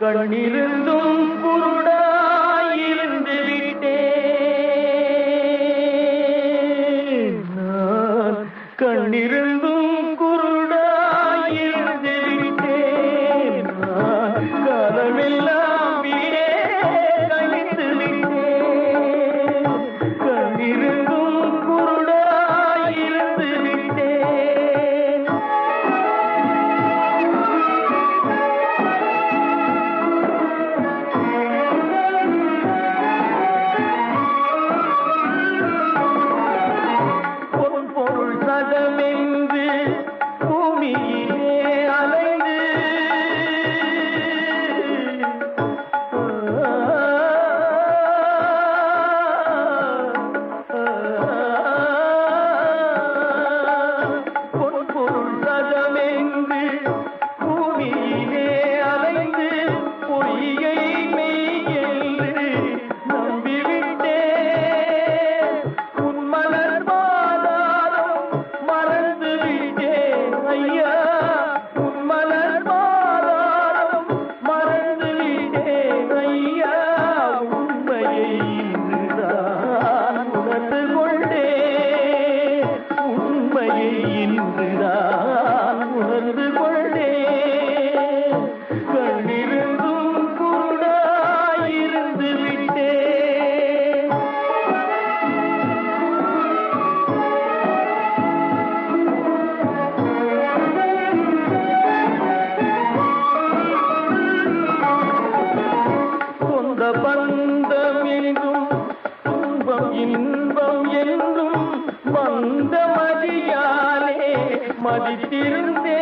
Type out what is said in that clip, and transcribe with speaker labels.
Speaker 1: கண்ணிருந்தும் குருடாயிருந்து விட்டேன். கண்ணிருந்தும் இன்றுதான் உணர்ந்து கொண்டே கண்ணிருந்தும் பந்தம் எங்கும் துன்பம் இன்னும் மதித்திருந்தே